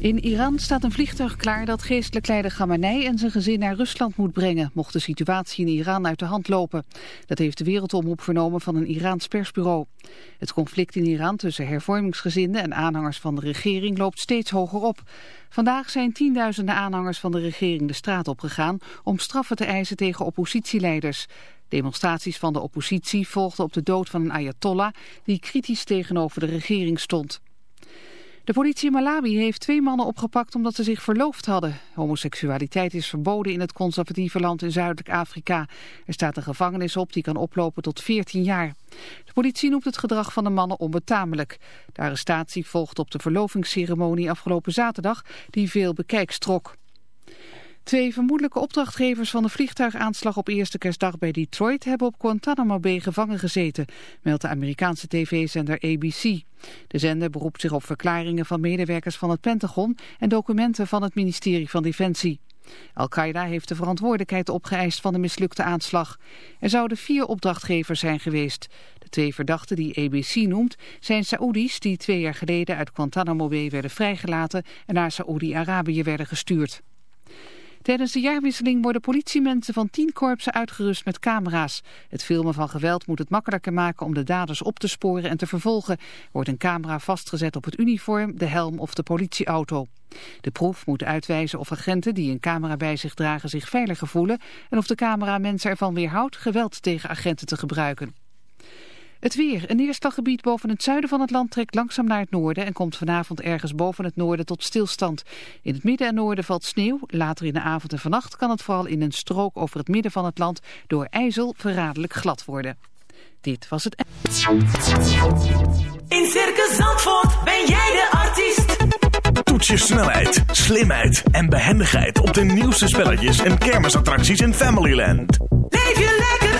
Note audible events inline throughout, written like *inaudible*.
In Iran staat een vliegtuig klaar dat geestelijk leider Khamenei en zijn gezin naar Rusland moet brengen, mocht de situatie in Iran uit de hand lopen. Dat heeft de Wereldomroep vernomen van een Iraans persbureau. Het conflict in Iran tussen hervormingsgezinden en aanhangers van de regering loopt steeds hoger op. Vandaag zijn tienduizenden aanhangers van de regering de straat opgegaan om straffen te eisen tegen oppositieleiders. Demonstraties van de oppositie volgden op de dood van een ayatollah die kritisch tegenover de regering stond. De politie in Malawi heeft twee mannen opgepakt omdat ze zich verloofd hadden. Homoseksualiteit is verboden in het conservatieve land in Zuidelijk Afrika. Er staat een gevangenis op die kan oplopen tot 14 jaar. De politie noemt het gedrag van de mannen onbetamelijk. De arrestatie volgt op de verlovingsceremonie afgelopen zaterdag die veel bekijks trok. Twee vermoedelijke opdrachtgevers van de vliegtuigaanslag op eerste kerstdag bij Detroit hebben op Guantanamo Bay gevangen gezeten, meldt de Amerikaanse tv-zender ABC. De zender beroept zich op verklaringen van medewerkers van het Pentagon en documenten van het ministerie van Defensie. Al-Qaeda heeft de verantwoordelijkheid opgeëist van de mislukte aanslag. Er zouden vier opdrachtgevers zijn geweest. De twee verdachten die ABC noemt zijn Saoedi's die twee jaar geleden uit Guantanamo Bay werden vrijgelaten en naar Saoedi-Arabië werden gestuurd. Tijdens de jaarwisseling worden politiemensen van tien korpsen uitgerust met camera's. Het filmen van geweld moet het makkelijker maken om de daders op te sporen en te vervolgen. Wordt een camera vastgezet op het uniform, de helm of de politieauto. De proef moet uitwijzen of agenten die een camera bij zich dragen zich veiliger voelen... en of de camera mensen ervan weerhoudt geweld tegen agenten te gebruiken. Het weer. Een neerslaggebied boven het zuiden van het land trekt langzaam naar het noorden en komt vanavond ergens boven het noorden tot stilstand. In het midden en noorden valt sneeuw. Later in de avond en vannacht kan het vooral in een strook over het midden van het land door ijzel verraderlijk glad worden. Dit was het... In Circus Zandvoort ben jij de artiest. Toets je snelheid, slimheid en behendigheid op de nieuwste spelletjes en kermisattracties in Familyland. Leef je lekker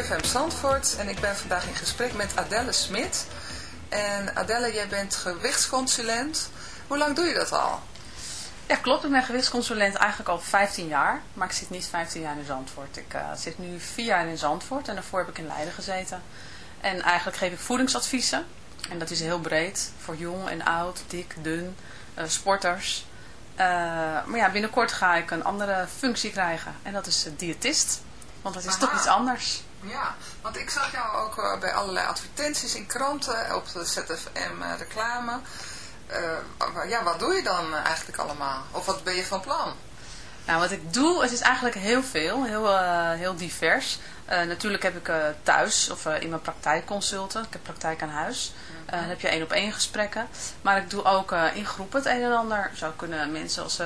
Ik ben van Zandvoort en ik ben vandaag in gesprek met Adelle Smit. En Adelle, jij bent gewichtsconsulent. Hoe lang doe je dat al? Ja, klopt. Ik ben gewichtsconsulent eigenlijk al 15 jaar. Maar ik zit niet 15 jaar in Zandvoort. Ik eh, zit nu 4 jaar in Zandvoort en daarvoor heb ik in Leiden gezeten. En eigenlijk geef ik voedingsadviezen. En dat is heel breed. Voor jong en oud, dik, dun, eh, sporters. Eh, maar ja, binnenkort ga ik een andere functie krijgen. En dat is diëtist. Want dat is toch iets anders. Ja, want ik zag jou ook uh, bij allerlei advertenties in kranten, op de ZFM uh, reclame. Uh, ja, wat doe je dan eigenlijk allemaal? Of wat ben je van plan? Nou, wat ik doe, het is eigenlijk heel veel, heel, heel divers. Uh, natuurlijk heb ik uh, thuis of in mijn praktijk consulten. Ik heb praktijk aan huis. dan heb je één op één gesprekken. Maar ik doe ook in groepen het een en ander. Zo kunnen mensen als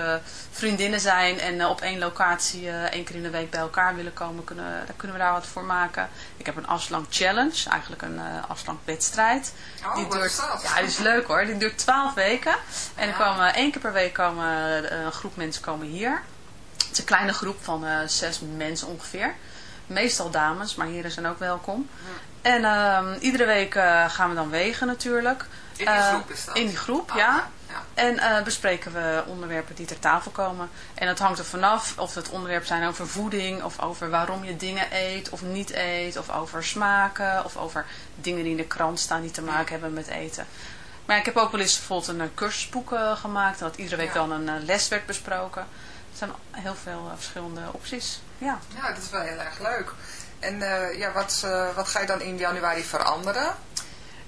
vriendinnen zijn en op één locatie één keer in de week bij elkaar willen komen. Kunnen, daar kunnen we daar wat voor maken. Ik heb een afslank challenge, eigenlijk een afslank wedstrijd. Oh, die duurt? Ja, die is leuk hoor. Die duurt twaalf weken. En er komen één keer per week komen, een groep mensen komen hier. Het is een kleine groep van zes mensen ongeveer. Meestal dames, maar heren zijn ook welkom. Ja. En uh, iedere week uh, gaan we dan wegen natuurlijk. In die groep is dat? In die groep, ah, ja. ja. En uh, bespreken we onderwerpen die ter tafel komen. En het hangt er vanaf of het onderwerp zijn over voeding, of over waarom je dingen eet of niet eet, of over smaken, of over dingen die in de krant staan die te maken hebben met eten. Maar ik heb ook wel eens bijvoorbeeld een cursusboek gemaakt, dat iedere week dan een les werd besproken. Zijn heel veel uh, verschillende opties. Ja. ja, dat is wel heel erg leuk. En uh, ja, wat, uh, wat ga je dan in januari veranderen?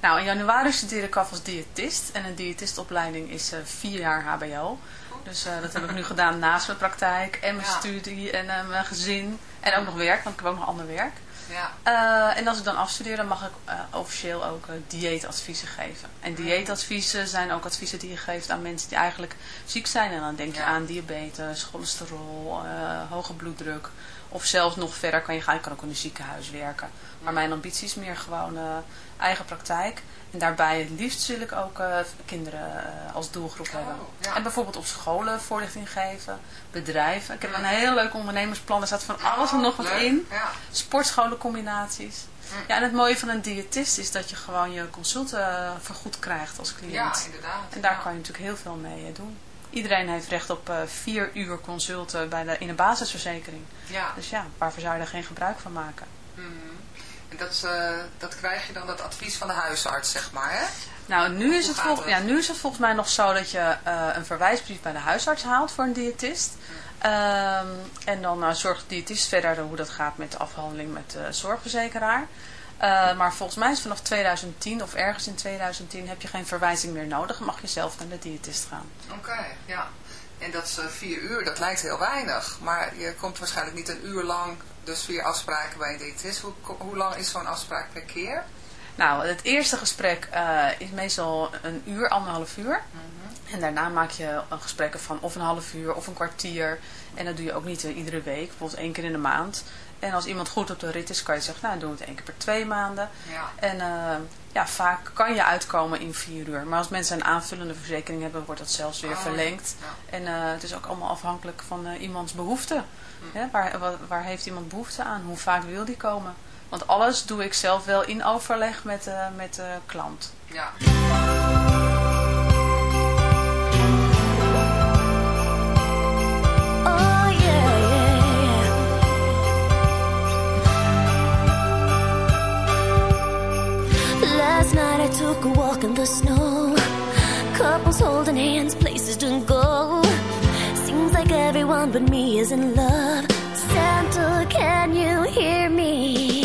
Nou, in januari studeer ik af als diëtist. En een diëtistopleiding is uh, vier jaar hbo. Dus dat heb ik nu gedaan naast mijn praktijk en mijn ja. studie en mijn gezin. En ook nog werk, want ik heb ook nog ander werk. Ja. Uh, en als ik dan afstudeer, dan mag ik uh, officieel ook uh, dieetadviezen geven. En dieetadviezen zijn ook adviezen die je geeft aan mensen die eigenlijk ziek zijn. En dan denk je Ja. aan diabetes, cholesterol, hoge bloeddruk. Of zelfs nog verder kan je gaan. Je kan ook in een ziekenhuis werken. Maar mijn ambitie is meer gewoon eigen praktijk. En daarbij het liefst wil ik ook uh, kinderen uh, als doelgroep Oh, hebben. ja. En bijvoorbeeld op scholen voorlichting geven, bedrijven. Ik heb een heel leuk ondernemersplan, er staat van alles en nog wat Oh, Leuk, in. Ja. Sportscholencombinaties. Ja, en het mooie van een diëtist is dat je gewoon je consulten vergoed krijgt als cliënt. ja, inderdaad. En daar ja. kan je natuurlijk heel veel mee doen. Iedereen heeft recht op uh, vier uur consulten bij de, in een basisverzekering. Ja. Dus ja, waarvoor zou je daar geen gebruik van maken? Mhm. En dat, uh, dat krijg je dan dat advies van de huisarts, zeg maar, hè? Nou, nu is, het vol- ja, nu is het volgens mij nog zo dat je uh, een verwijsbrief bij de huisarts haalt voor een diëtist. Um, en dan zorgt de diëtist verder hoe dat gaat met de afhandeling met de zorgverzekeraar. Uh, maar volgens mij is vanaf 2010 of ergens in 2010 heb je geen verwijzing meer nodig. Mag je zelf naar de diëtist gaan. Oké, ja. En dat is uh, vier uur, dat lijkt heel weinig. Maar je komt waarschijnlijk niet een uur lang, dus vier afspraken bij een diëtist. Hoe, hoe lang is zo'n afspraak per keer? Nou, het eerste gesprek uh, is meestal een uur, anderhalf uur. Mm -hmm. En daarna maak je een gesprekken van of een half uur of een kwartier. En dat doe je ook niet uh, iedere week, bijvoorbeeld één keer in de maand. En als iemand goed op de rit is, kan je zeggen, nou, doen we het één keer per twee maanden. Ja. En uh, ja, vaak kan je uitkomen in vier uur. Maar als mensen een aanvullende verzekering hebben, wordt dat zelfs weer Oh, verlengd. ja. En uh, het is ook allemaal afhankelijk van uh, iemands behoeften. Mm. Ja, waar, waar, heeft iemand behoefte aan? Hoe vaak wil die komen? Want alles doe ik zelf wel in overleg met, met de klant. Ja. Snow. Couples holding hands, places to go. Seems like everyone but me is in love. Santa, can you hear me?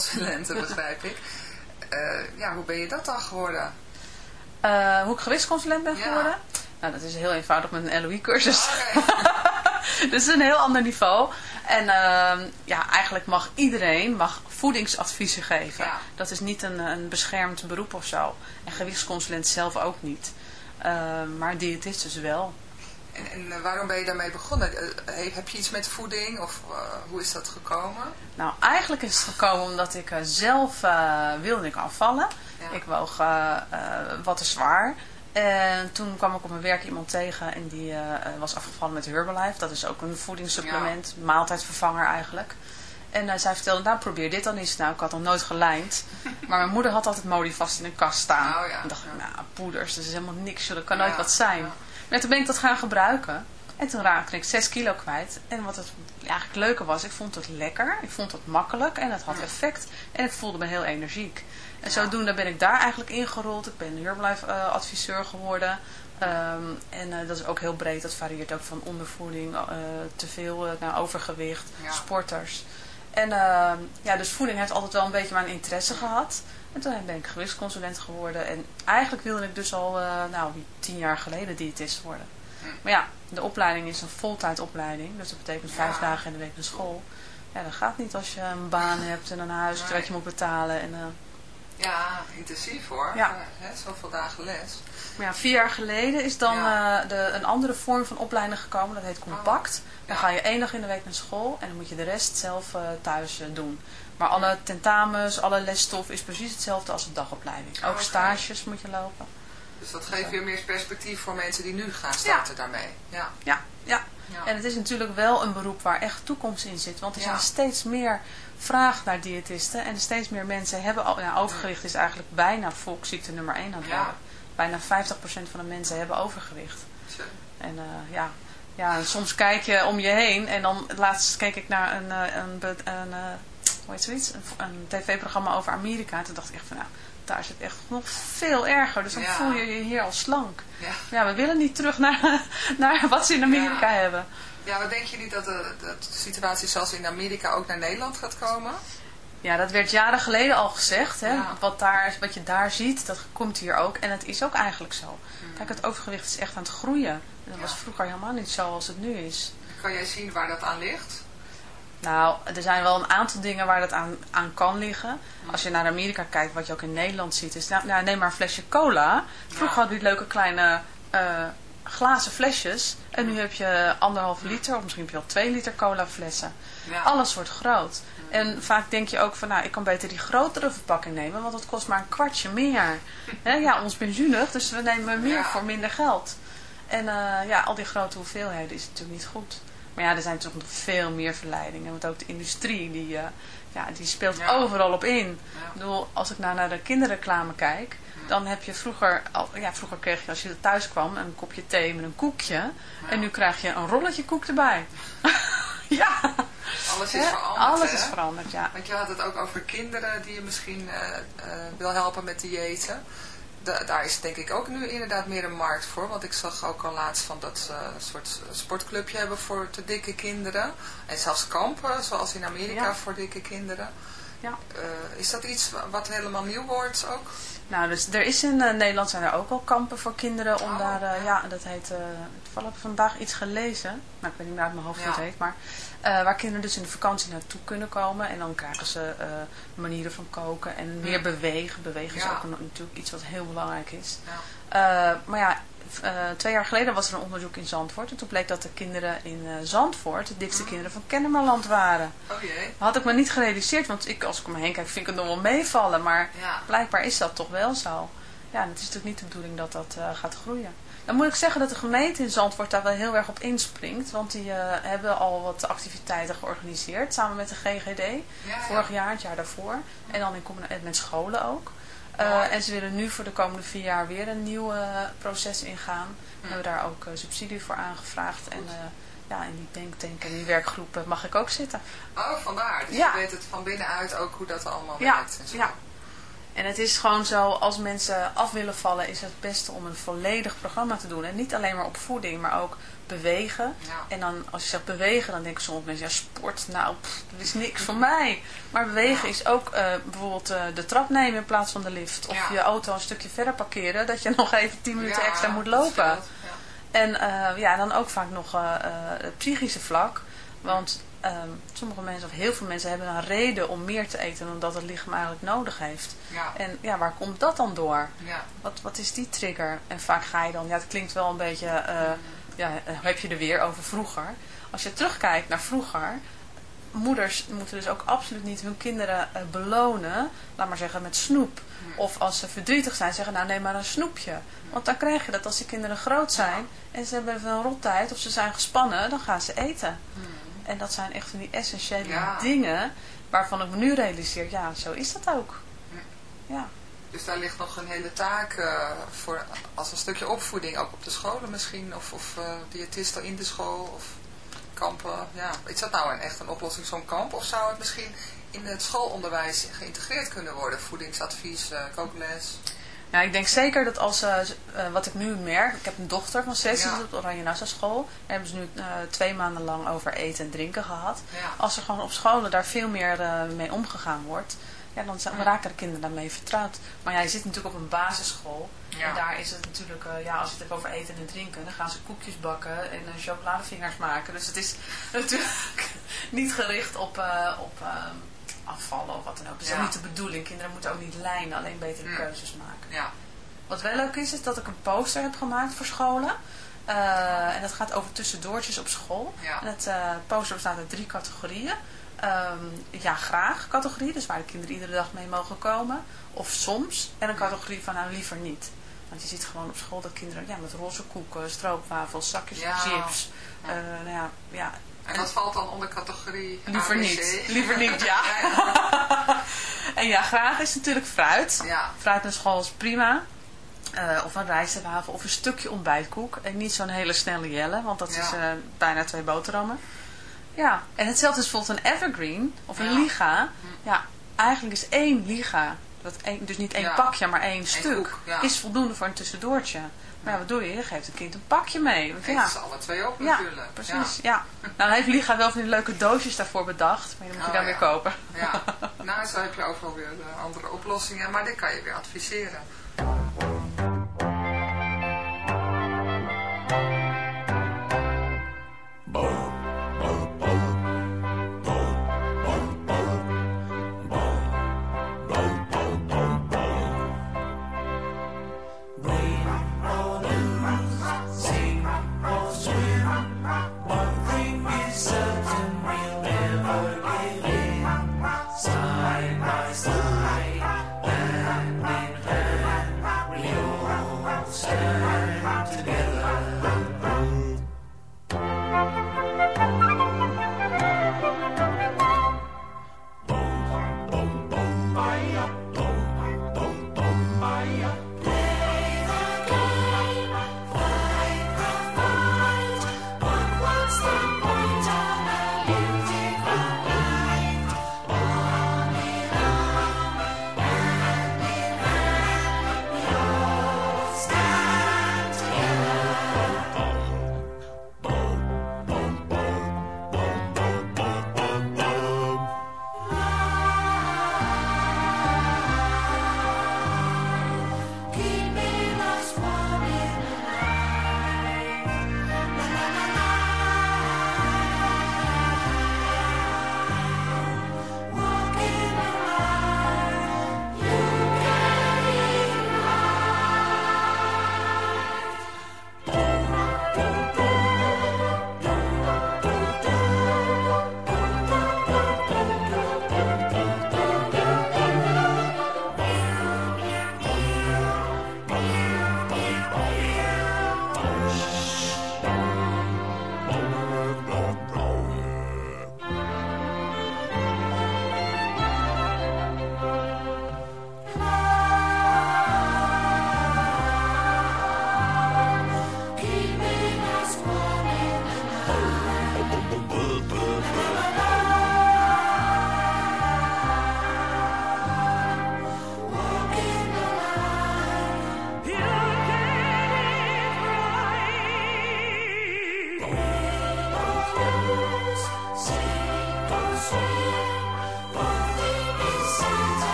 Gewichtsconsulente, *laughs* begrijp ik. Uh, ja, hoe ben je dat dan geworden? Uh, hoe ik gewichtsconsulent ben geworden? Nou, dat is heel eenvoudig met een LOE-cursus. Oh, okay. *laughs* dus een heel ander niveau. En uh, ja, eigenlijk mag iedereen mag voedingsadviezen geven. Ja. Dat is niet een, een beschermd beroep of zo. En gewichtsconsulent zelf ook niet. Uh, maar diëtist dus wel. En, en, waarom ben je daarmee begonnen? Heb je iets met voeding of uh, hoe is dat gekomen? Nou, eigenlijk is het gekomen omdat ik zelf uh, wilde ik afvallen. Ja. Ik woog wat te zwaar. En toen kwam ik op mijn werk iemand tegen en die was afgevallen met Herbalife. Dat is ook een voedingssupplement, ja. maaltijdvervanger eigenlijk. En zij vertelde, nou probeer dit dan eens. Nou, ik had nog nooit gelijnd. *laughs* Maar mijn moeder had altijd Modi vast in een kast staan. Oh, ja. En dacht ik, nou poeders, dat is helemaal niks. Dat kan nooit wat zijn. En toen ben ik dat gaan gebruiken. En toen raakte ik 6 kilo kwijt. En wat het eigenlijk leuke was, ik vond het lekker. Ik vond het makkelijk en het had effect. En ik voelde me heel energiek. En zodoende ben ik daar eigenlijk ingerold. Ik ben Herbalife uh, adviseur geworden. Um, en uh, dat is ook heel breed. Dat varieert ook van ondervoeding, uh, te veel naar overgewicht, ja. sporters. En ja, dus voeding heeft altijd wel een beetje mijn interesse gehad. En toen ben ik gewichtsconsulent geworden. En eigenlijk wilde ik dus al, uh, nou, tien jaar geleden diëtist worden. Maar ja, de opleiding is een voltijdopleiding. Dus dat betekent vijf ja. dagen in de week naar school. Ja, dat gaat niet als je een baan hebt en een huis wat je moet betalen. En, uh, ja, intensief hoor. Ja. Hè, zoveel dagen les. Maar ja, vier jaar geleden is dan ja. uh, de, een andere vorm van opleiding gekomen. Dat heet Compact. Dan ga je één dag in de week naar school en dan moet je de rest zelf uh, thuis uh, doen. Maar alle tentamens, alle lesstof is precies hetzelfde als de dagopleiding. Ook okay. stages moet je lopen. Dus dat geeft weer meer perspectief voor mensen die nu gaan starten daarmee. Ja. Ja, ja. ja. En het is natuurlijk wel een beroep waar echt toekomst in zit. Want er zijn steeds meer vraag naar diëtisten. En steeds meer mensen hebben... Al, nou, overgewicht is eigenlijk bijna volksziekte nummer 1 aan het worden. Bijna 50% van de mensen hebben overgewicht. Zo. En uh, ja... Ja, en soms kijk je om je heen en dan laatst keek ik naar een, een, een, een hoe heet zoiets, een, een tv-programma over Amerika. En toen dacht ik echt van, nou, daar is het echt nog veel erger. Dus dan ja. voel je je hier al slank. Ja, ja we willen niet terug naar, *laughs* naar wat ze in Amerika ja. hebben. Ja, maar denk je niet dat de, de situatie zoals in Amerika ook naar Nederland gaat komen? Ja, dat werd jaren geleden al gezegd. Hè? Ja. Wat, daar, wat je daar ziet, dat komt hier ook. En het is ook eigenlijk zo. Hmm. Kijk, het overgewicht is echt aan het groeien. En dat was vroeger helemaal niet zo als het nu is. Kan jij zien waar dat aan ligt? Nou, er zijn wel een aantal dingen waar dat aan, aan kan liggen. Als je naar Amerika kijkt, wat je ook in Nederland ziet, is, nou, nou neem maar een flesje cola. Vroeger ja. hadden die leuke kleine uh, glazen flesjes. En nu heb je anderhalf liter, of misschien heb je wel twee liter cola flessen. Ja. Alles wordt groot. En vaak denk je ook van, nou, ik kan beter die grotere verpakking nemen, want het kost maar een kwartje meer. *laughs* He, ja, ons benzunig, dus we nemen meer ja. voor minder geld. En uh, ja, al die grote hoeveelheden is natuurlijk niet goed. Maar ja, er zijn natuurlijk nog veel meer verleidingen. Want ook de industrie, die, uh, ja, die speelt ja. overal op in. Ja. Ik bedoel, als ik nou naar de kinderreclame kijk, dan heb je vroeger, al, ja, vroeger kreeg je als je thuis kwam een kopje thee met een koekje. En nu krijg je een rolletje koek erbij. *laughs* ja. Alles is veranderd. Alles hè? is veranderd, ja. Want je had het ook over kinderen die je misschien uh, uh, wil helpen met diëten. Da daar is denk ik ook nu inderdaad meer een markt voor. Want ik zag ook al laatst van dat ze een soort sportclubje hebben voor te dikke kinderen. En zelfs kampen, zoals in Amerika, Ja. voor dikke kinderen. Ja. Uh, is dat iets wat helemaal nieuw wordt ook? Nou, dus er is in uh, Nederland zijn er ook al kampen voor kinderen om Oh, daar, uh, ja. ja, dat heet, toevallig vandaag iets gelezen, nou ik weet niet meer uit mijn hoofd hoe Ja. het heet, maar uh, waar kinderen dus in de vakantie naartoe kunnen komen en dan krijgen ze uh, manieren van koken en meer Ja. bewegen. Bewegen is Ja. ook natuurlijk iets wat heel belangrijk is. Ja. Uh, maar ja, twee jaar geleden was er een onderzoek in Zandvoort. En toen bleek dat de kinderen in Zandvoort de dikste kinderen van Kennemerland waren. Oh jee. Had ik me niet gerealiseerd, want ik, als ik om me heen kijk vind ik het nog wel meevallen. Maar blijkbaar is dat toch wel zo. Ja, en het is natuurlijk niet de bedoeling dat dat gaat groeien. Dan moet ik zeggen dat de gemeente in Zandvoort daar wel heel erg op inspringt. Want die uh, hebben al wat activiteiten georganiseerd samen met de GGD. Ja, Vorig ja. jaar, het jaar daarvoor. En dan in met scholen ook. Uh, Mooi. en ze willen nu voor de komende vier jaar weer een nieuw uh, proces ingaan. We hebben daar ook subsidie voor aangevraagd. En ja, in die denktank en die werkgroepen mag ik ook zitten. Oh, vandaar. Dus Ja. je weet het van binnenuit ook hoe dat allemaal werkt. En zo. ja. En het is gewoon zo, als mensen af willen vallen, is het beste om een volledig programma te doen. En niet alleen maar op voeding, maar ook bewegen. Ja. En dan, als je zegt bewegen, dan denken sommige mensen, ja, sport, nou, pff, dat is niks voor mij. Maar bewegen Ja. is ook eh, bijvoorbeeld eh, de trap nemen in plaats van de lift. Of Ja. je auto een stukje verder parkeren, dat je *laughs* nog even 10 minuten extra moet lopen. En eh, ja, dan ook vaak nog het psychische vlak. Want ehm, sommige mensen, of heel veel mensen, hebben een reden om meer te eten dan dat het lichaam eigenlijk nodig heeft. Ja, En ja, waar komt dat dan door? ja, Wat, wat is die trigger? En vaak ga je dan, ja, het klinkt wel een beetje, eh, ja, eh, heb je er weer over vroeger. Als je terugkijkt naar vroeger, moeders moeten dus ook absoluut niet hun kinderen eh, belonen, laat maar zeggen, met snoep. Of als ze verdrietig zijn, zeggen, nou neem maar een snoepje. Want dan krijg je dat als die kinderen groot zijn en ze hebben veel rottijd of ze zijn gespannen, dan gaan ze eten. En dat zijn echt van die essentiële Ja. dingen waarvan ik me nu realiseer, ja, zo is dat ook. Ja. Dus daar ligt nog een hele taak eh, voor, als een stukje opvoeding, ook op de scholen misschien, of, of eh, diëtisten in de school, of kampen. Ja. Is dat nou een, echt een oplossing, zo'n kamp, of zou het misschien in het schoolonderwijs geïntegreerd kunnen worden? Voedingsadvies, eh, kookles. Ja, ik denk zeker dat als, eh, wat ik nu merk, ik heb een dochter van zes, die Ja. op de Oranje Nassau school. Daar hebben ze nu eh, twee maanden lang over eten en drinken gehad. Ja. Als er gewoon op scholen daar veel meer mee omgegaan wordt, ja, dan zijn, raken de kinderen daarmee vertrouwd. Maar ja, je zit natuurlijk op een basisschool. Ja. En daar is het natuurlijk, ja, als je het hebt over eten en drinken, dan gaan ze koekjes bakken en chocoladevingers maken. Dus het is *laughs* natuurlijk niet gericht op, op eh, afvallen of wat dan ook. Dat is Ja. ook niet de bedoeling. Kinderen moeten ook niet lijnen, alleen betere Mm. keuzes maken. Ja, Wat wel leuk is, is dat ik een poster heb gemaakt voor scholen. Eh, en dat gaat over tussendoortjes op school. Ja. En het eh, poster bestaat uit drie categorieën. Ehm, ja, graag categorie, dus waar de kinderen iedere dag mee mogen komen. Of soms. En een categorie van nou liever niet. Want je ziet gewoon op school dat kinderen ja, met roze koeken, stroopwafels, zakjes Ja. chips. Ja. eh, nou ja, ja, en dat valt dan onder categorie liever ABC. niet. Liever niet, ja. *laughs* *laughs* En ja, graag is natuurlijk fruit. ja. Fruit naar school is prima. Eh, of een rijstwafel of een stukje ontbijtkoek. En niet zo'n hele snelle jelle, want dat Ja. is eh, bijna twee boterhammen. Ja, en hetzelfde is bijvoorbeeld een evergreen of een Ja. liga. Ja, eigenlijk is één liga, dat één, dus niet één pakje, maar één stuk, koek, is voldoende voor een tussendoortje. Maar ja, wat doe je? Je geeft een kind een pakje mee. Geef ja, ze alle twee op ja, natuurlijk. precies. Ja. Nou, dan heeft Liga wel van die leuke doosjes daarvoor bedacht, maar die moet je Oh, dan ja. weer kopen. Ja. ja. *laughs* Nou, zo heb je overal weer eh, andere oplossingen, maar dit kan je weer adviseren.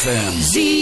ZFM.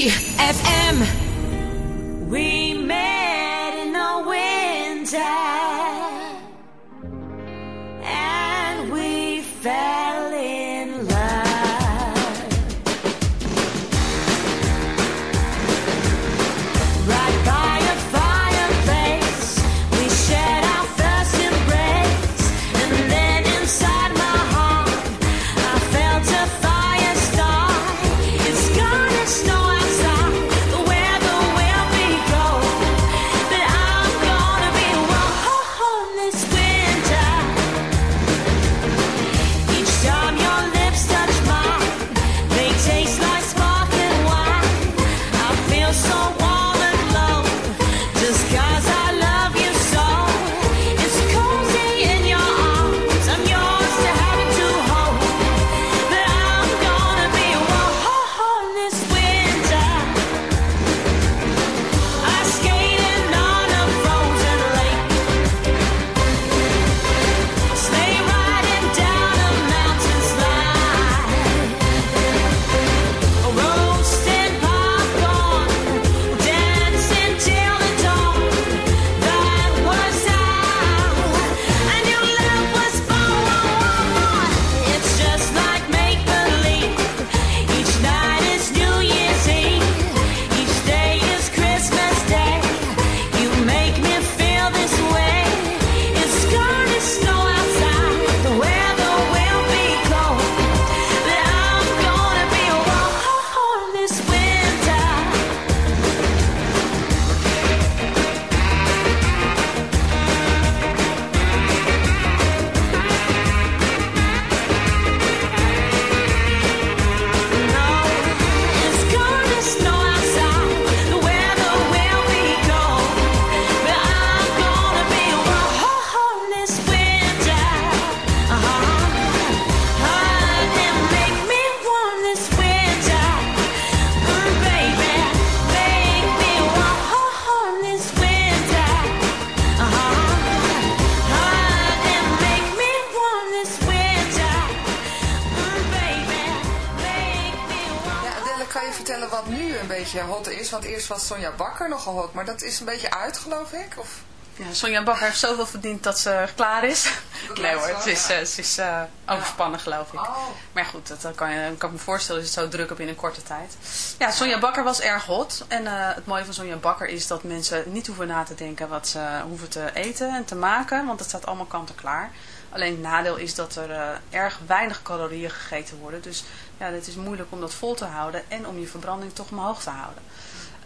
Vertellen wat nu een beetje hot is? Want eerst was Sonja Bakker nogal hot, maar dat is een beetje uit, geloof ik? Of? Ja, Sonja Bakker heeft zoveel verdiend dat ze klaar is. Dat *laughs* Nee hoor, wel, het is, ja. eh, ze is eh, overspannen geloof ik. Oh. Maar goed, dat, dat kan, je, kan ik me voorstellen, is het zo druk op in een korte tijd. Ja, Sonja Bakker was erg hot. En eh, het mooie van Sonja Bakker is dat mensen niet hoeven na te denken wat ze hoeven te eten en te maken. Want het staat allemaal kant en klaar. Alleen het nadeel is dat er eh, erg weinig calorieën gegeten worden. Dus ja, het is moeilijk om dat vol te houden en om je verbranding toch omhoog te houden.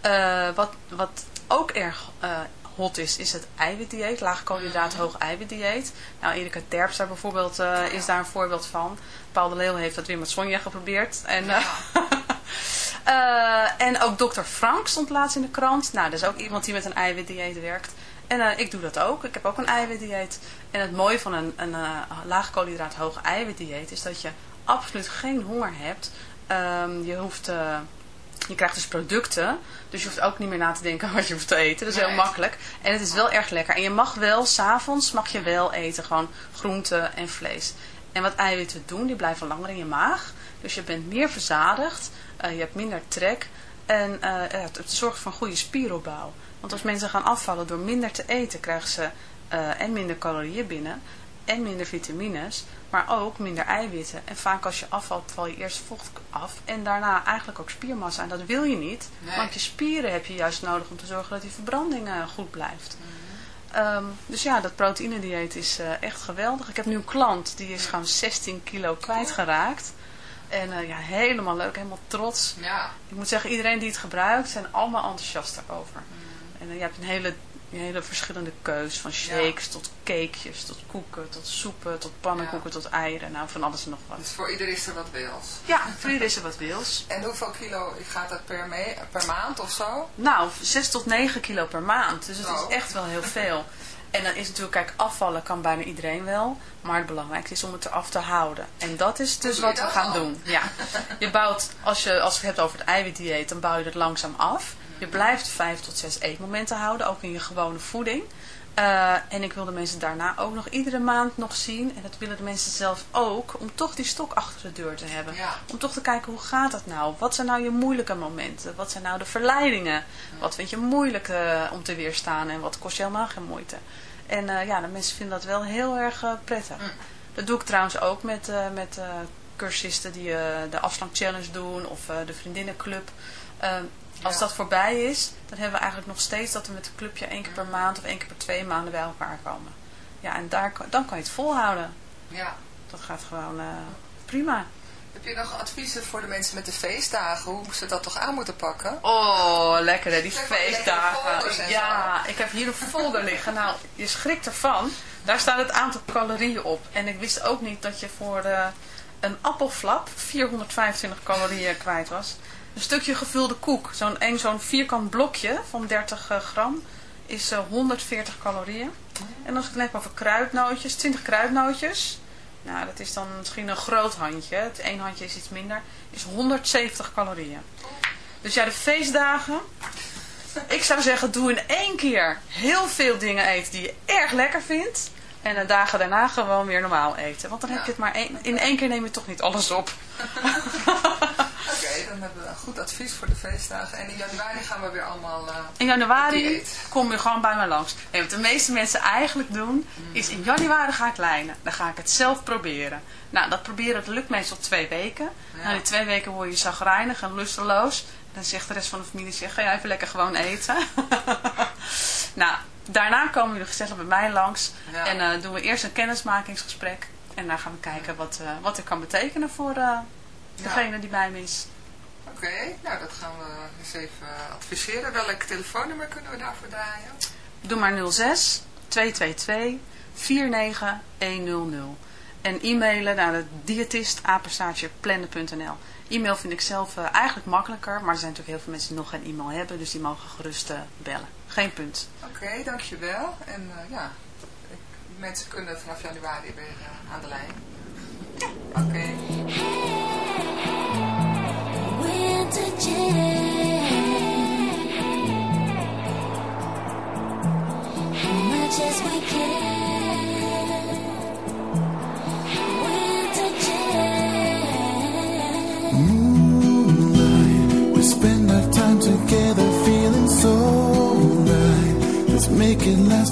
Eh, wat, wat ook erg eh, hot is, is het eiwitdieet. Laag koolhydraat, hoog eiwitdieet. Nou, Erika Terpstra bijvoorbeeld is daar een voorbeeld van. Paul de Leeuw heeft dat weer met Sonja geprobeerd. En, *laughs* en ook dokter Frank stond laatst in de krant. Nou, dat is ook iemand die met een eiwitdieet werkt. En eh, ik doe dat ook. Ik heb ook een eiwitdieet. En het mooie van een, een eh, laag koolhydraat, hoog eiwitdieet is dat je absoluut geen honger hebt. Ehm, je hoeft... eh, je krijgt dus producten, dus je hoeft ook niet meer na te denken *laughs* wat je hoeft te eten. Dat is heel Nee. makkelijk. En het is wel erg lekker. En je mag wel, s'avonds mag je wel eten, gewoon groenten en vlees. En wat eiwitten doen, die blijven langer in je maag. Dus je bent meer verzadigd, je hebt minder trek en het, het zorgt voor een goede spieropbouw. Want als mensen gaan afvallen door minder te eten, krijgen ze eh, en minder calorieën binnen en minder vitamines, maar ook minder eiwitten. En vaak als je afvalt, val je eerst vocht af en daarna eigenlijk ook spiermassa. En dat wil je niet, Nee. want je spieren heb je juist nodig om te zorgen dat die verbranding eh, goed blijft. Ehm, dus ja, dat proteïnedieet is eh, echt geweldig. Ik heb nu een klant, die is gewoon 16 kilo kwijtgeraakt. En ja, helemaal leuk, helemaal trots. Ja. Ik moet zeggen, iedereen die het gebruikt, zijn allemaal enthousiast daarover. En eh, je hebt een hele, een hele verschillende keus. Van shakes tot cakejes, tot koeken, tot soepen, tot pannenkoeken, tot eieren. Nou, van alles en nog wat. Dus voor ieder is er wat wils. Ja, voor iedereen is er wat wils. *laughs* En hoeveel kilo gaat dat per, mee, per maand of zo? Nou, 6 tot 9 kilo per maand. Dus het Oh. is echt wel heel veel. *laughs* En dan is natuurlijk, kijk, afvallen kan bijna iedereen wel. Maar het belangrijkste is om het eraf te houden. En dat is dus wat we dat gaan doen. Ja. Je bouwt, als je, als je het hebt over het eiwitdieet, dan bouw je het langzaam af. Je blijft 5 tot 6 eetmomenten houden, ook in je gewone voeding. Eh, en ik wil de mensen daarna ook nog iedere maand nog zien. En dat willen de mensen zelf ook. Om toch die stok achter de deur te hebben. Ja. Om toch te kijken hoe gaat het nou? Wat zijn nou je moeilijke momenten? Wat zijn nou de verleidingen? Wat vind je moeilijk eh, om te weerstaan? En wat kost je helemaal geen moeite? En eh, ja, de mensen vinden dat wel heel erg prettig. Dat doe ik trouwens ook met, met cursisten die de afslank challenge doen. Of de vriendinnenclub. Als dat voorbij is, dan hebben we eigenlijk nog steeds dat we met een clubje één keer per maand of één keer per twee maanden bij elkaar komen. Ja, en daar, dan kan je het volhouden. Ja. Dat gaat gewoon eh, prima. Heb je nog adviezen voor de mensen met de feestdagen? Hoe ze dat toch aan moeten pakken? Oh, lekker hè, die feestdagen. en Ja, ik heb hier een folder liggen. Nou, je schrikt ervan. Daar staat het aantal calorieën op. En ik wist ook niet dat je voor eh, een appelflap 425 calorieën kwijt was. Een stukje gevulde koek, zo'n zo'n vierkant blokje van 30 eh, gram, is eh, 140 calorieën. En als ik het heb over kruidnootjes, 20 kruidnootjes. Nou, dat is dan misschien een groot handje. Het één handje is iets minder. Is 170 calorieën. Dus ja, de feestdagen. Ik zou zeggen, doe in één keer heel veel dingen eten die je erg lekker vindt. En de dagen daarna gewoon weer normaal eten. Want dan heb je het maar één, in één keer neem je toch niet alles op. *laughs* Oké, dan hebben we een goed advies voor de feestdagen. En in januari gaan we weer allemaal... eh, In januari kom je gewoon bij mij langs. Nee, wat de meeste mensen eigenlijk doen, is in januari ga ik lijnen. Dan ga ik het zelf proberen. Nou, dat proberen, dat lukt meestal twee weken. Ja. Na die twee weken word je zagrijnig en lusteloos. Dan zegt de rest van de familie, zeg, ga jij even lekker gewoon eten. *laughs* nou, daarna komen jullie gezellig bij mij langs. Ja. En eh, doen we eerst een kennismakingsgesprek. En dan gaan we kijken wat, eh wat het kan betekenen voor degene die bij me is. Oké, nou dat gaan we eens even adviseren. Welk telefoonnummer kunnen we daarvoor draaien? Doe maar 06 222 49100. En e-mailen naar de diëtist plannen.nl. E-mail vind ik zelf eh, eigenlijk makkelijker, maar er zijn natuurlijk heel veel mensen die nog geen e-mail hebben, dus die mogen gerust eh, bellen. Geen punt. Oké, dankjewel. En eh, ja, ik, mensen kunnen vanaf januari weer aan de lijn. Oké. Winter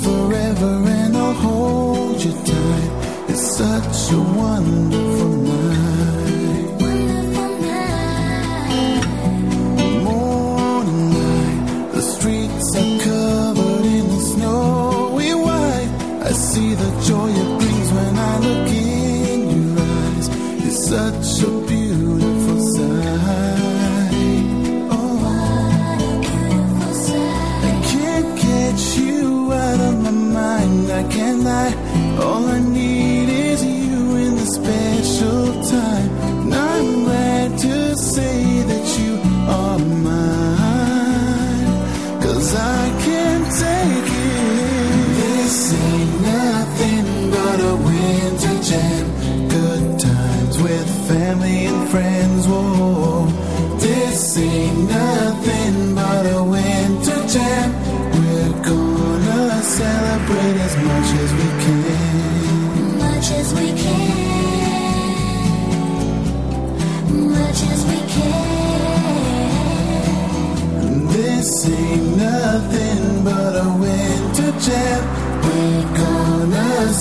forever and I'll hold you tight. It's such a wonderful I can't lie. All I need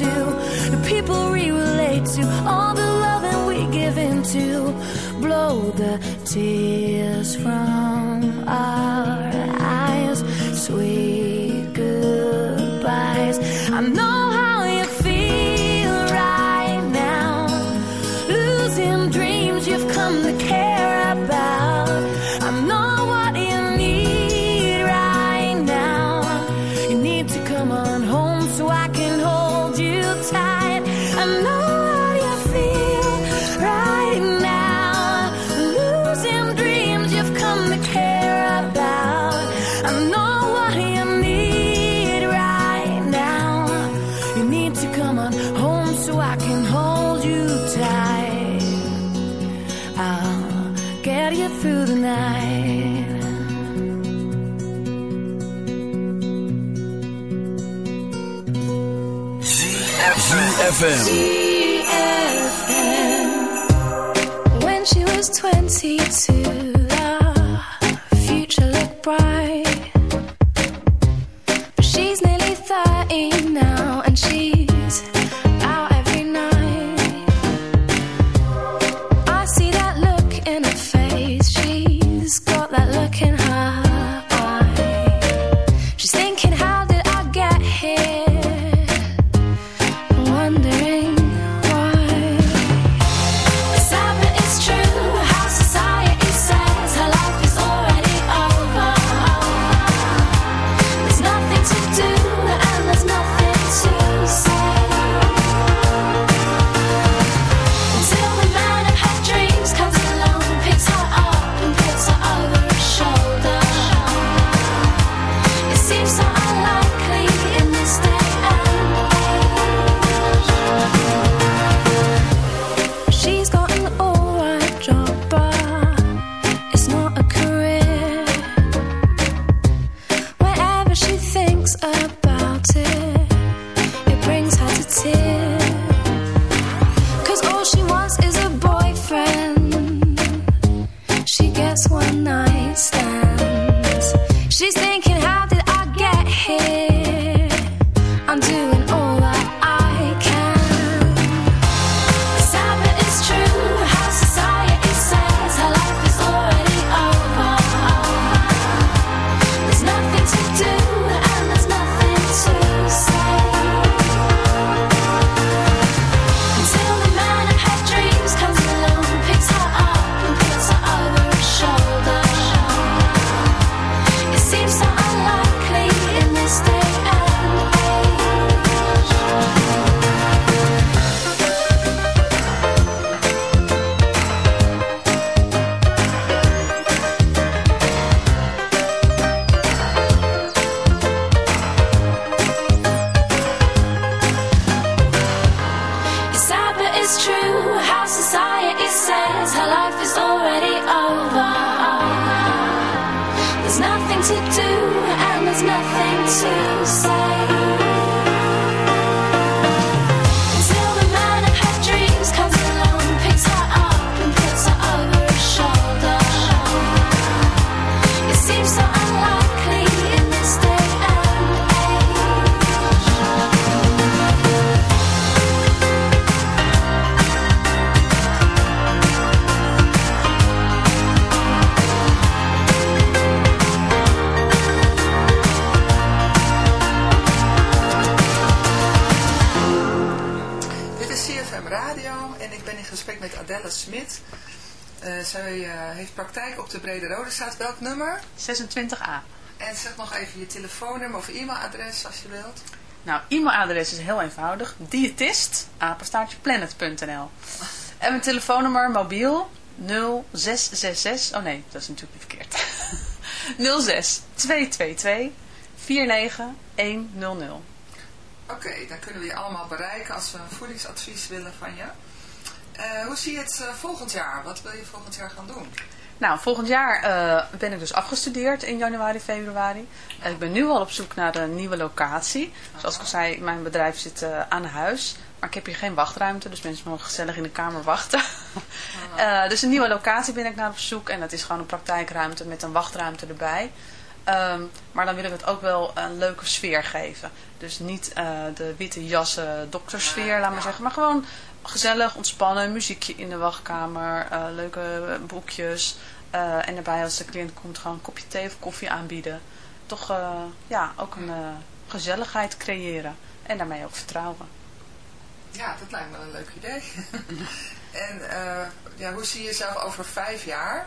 into, the people we relate to, all the love that we give into. Blow the tears from ZFM. When she was 22 26a. En zeg nog even je telefoonnummer of e-mailadres als je wilt. Nou, e-mailadres is heel eenvoudig. Diëtist, apenstaartjeplanet.nl En mijn telefoonnummer mobiel 0666. Oh nee, dat is natuurlijk niet verkeerd. 06 222 49100. Oké, dan kunnen we je allemaal bereiken als we een voedingsadvies willen van je. Eh, hoe zie je het eh, volgend jaar? Wat wil je volgend jaar gaan doen? Nou, volgend jaar eh, ben ik dus afgestudeerd in januari, februari. Ik ben nu al op zoek naar een nieuwe locatie. Zoals ik al zei, mijn bedrijf zit eh, aan huis. Maar ik heb hier geen wachtruimte, dus mensen mogen gezellig in de kamer wachten. *laughs* Eh, dus een nieuwe locatie ben ik naar op zoek. En dat is gewoon een praktijkruimte met een wachtruimte erbij. Ehm, maar dan wil ik het ook wel een leuke sfeer geven. Dus niet de witte jassen doktersfeer, laat maar zeggen. Maar gewoon gezellig, ontspannen, muziekje in de wachtkamer, eh, leuke boekjes. eh, en daarbij als de cliënt komt gewoon een kopje thee of koffie aanbieden. Toch eh, ja, ook een gezelligheid creëren. En daarmee ook vertrouwen. Ja, dat lijkt me een leuk idee. *laughs* en ja, hoe zie je jezelf over vijf jaar?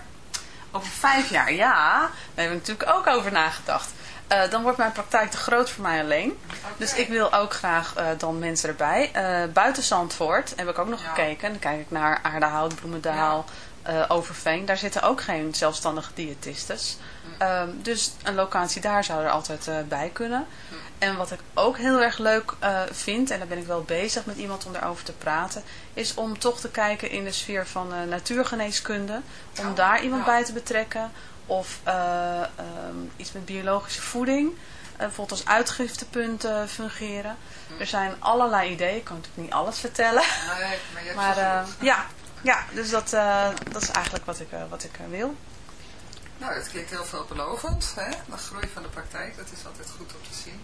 Over vijf jaar, ja. Daar heb ik natuurlijk ook over nagedacht. Eh, dan wordt mijn praktijk te groot voor mij alleen. Dus ik wil ook graag eh, dan mensen erbij. Eh, buiten Zandvoort heb ik ook nog Ja. gekeken. Dan kijk ik naar Aardehout, Bloemendaal, Overveen. Daar zitten ook geen zelfstandige diëtistes. Ehm, dus een locatie daar zou er altijd bij kunnen. En wat ik ook heel erg leuk vind, en daar ben ik wel bezig met iemand om daarover te praten, is om toch te kijken in de sfeer van natuurgeneeskunde. Om Oh, daar iemand ja. bij te betrekken. Of eh, ehm, iets met biologische voeding. eh, bijvoorbeeld als uitgiftepunt fungeren. Er zijn allerlei ideeën. Ik kan natuurlijk niet alles vertellen. Nee, maar je hebt *laughs* Maar zo eh, ja, ja, dus dat, dat is eigenlijk wat ik, wat ik wil. Nou, dat klinkt heel veelbelovend. Hè? De groei van de praktijk, dat is altijd goed om te zien.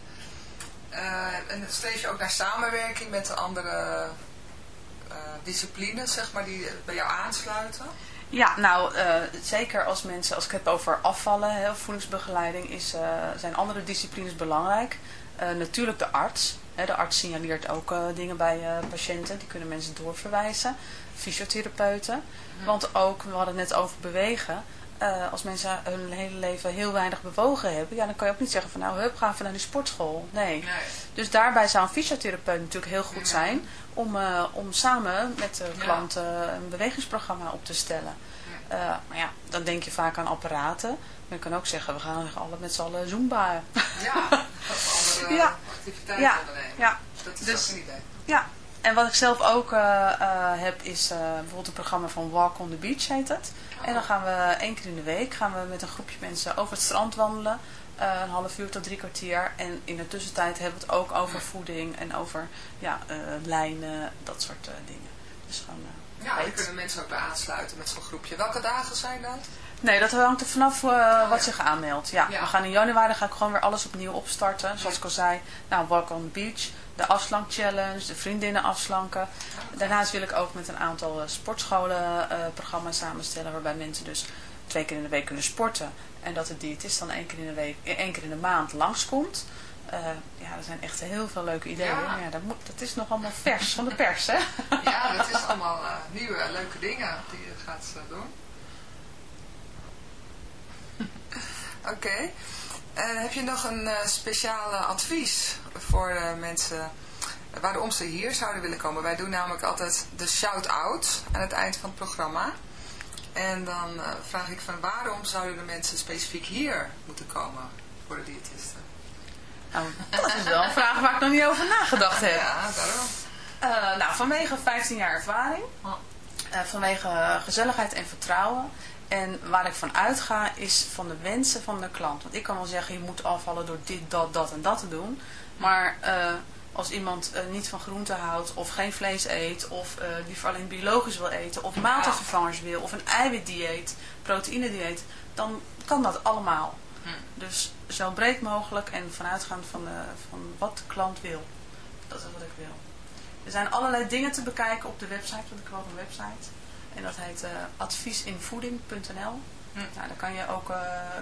En streef je ook naar samenwerking met de andere disciplines, zeg maar, die bij jou aansluiten? Ja, nou, eh, zeker als mensen, als ik het over afvallen, hè, of voedingsbegeleiding, is, eh, zijn andere disciplines belangrijk. Eh, natuurlijk de arts. Hè, de arts signaleert ook dingen bij patiënten, die kunnen mensen doorverwijzen. Fysiotherapeuten. Want ook, we hadden het net over bewegen. Eh, als mensen hun hele leven heel weinig bewogen hebben, ja, dan kan je ook niet zeggen van nou, hup, gaan we naar die sportschool. Nee. Nee. Dus daarbij zou een fysiotherapeut natuurlijk heel goed Ja. zijn om, eh, om samen met de Ja. klanten een bewegingsprogramma op te stellen. Eh, maar ja, dan denk je vaak aan apparaten. Maar je kan ook zeggen, we gaan alle met z'n allen zumba. Ja, of andere *laughs* Ja. activiteiten Ja, ondernemen. ja, Dat is dus- ook een idee. ja. En wat ik zelf ook eh, eh, heb is eh, bijvoorbeeld een programma van Walk on the Beach heet het. En dan gaan we één keer in de week gaan we met een groepje mensen over het strand wandelen. Een half uur tot drie kwartier. En in de tussentijd hebben we het ook over voeding en over ja, lijnen, dat soort dingen. Dus gewoon Ja, daar kunnen mensen ook bij aansluiten met zo'n groepje. Welke dagen zijn dat? Nee, dat hangt er vanaf eh, wat ja. zich aanmeldt. Ja, Ja. we gaan in januari ga ik gewoon weer alles opnieuw opstarten. Zoals ik al zei, nou, Walk on the Beach, de afslank challenge, de vriendinnen afslanken. Daarnaast wil ik ook met een aantal eh, sportscholen eh, programma's samenstellen waarbij mensen dus twee keer in de week kunnen sporten. En dat de diëtist dan één keer in de, week, eh, één keer in de maand langskomt. Eh ja, er zijn echt heel veel leuke ideeën. Ja. Dat, moet, dat is nog allemaal vers van de pers, hè? *laughs* Ja, dat is allemaal nieuwe leuke dingen die je gaat eh, doen. *laughs* Oké. Eh, heb je nog een eh, speciale advies voor eh, mensen waarom ze hier zouden willen komen? Wij doen namelijk altijd de shout-out aan het eind van het programma. En dan eh, vraag ik van waarom zouden de mensen specifiek hier moeten komen voor de diëtisten? Nou, dat is wel een vraag waar ik nog niet over nagedacht heb. Ja, daarom. Eh, nou, vanwege 15 jaar ervaring, eh, vanwege eh, gezelligheid en vertrouwen. En waar ik van uitga is van de wensen van de klant. Want ik kan wel zeggen, je moet afvallen door dit, dat, dat en dat te doen. Maar eh, als iemand eh, niet van groente houdt, of geen vlees eet, of eh liever alleen biologisch wil eten, of maaltijdvervangers wil, of een eiwitdieet, proteïnedieet, dan kan dat allemaal. Dus zo breed mogelijk en vanuitgaand van, de, van wat de klant wil. Dat is wat ik wil. Er zijn allerlei dingen te bekijken op de website, want ik heb een website. En dat heet eh, adviesinvoeding.nl. Hm. Nou, daar kan je ook eh,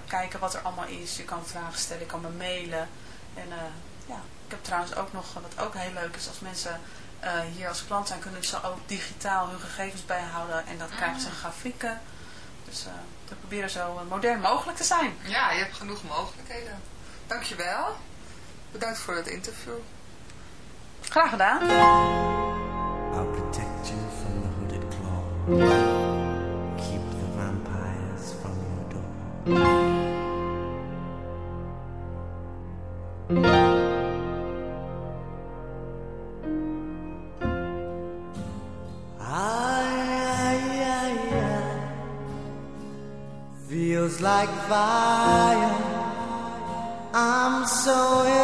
kijken wat er allemaal is. Je kan vragen stellen, je kan me mailen. En eh, ja, ik heb trouwens ook nog, wat ook heel leuk is, als mensen hier als klant zijn, kunnen ze ook digitaal hun gegevens bijhouden. En dat ah. krijgen ze ah. grafieken. Dus we proberen zo modern mogelijk te zijn. Ja, je hebt genoeg mogelijkheden. Dankjewel. Bedankt voor het interview. Graag gedaan. I'll protect you from the hooded claw. Keep the vampires from your door. Like fire. I'm so. Ill.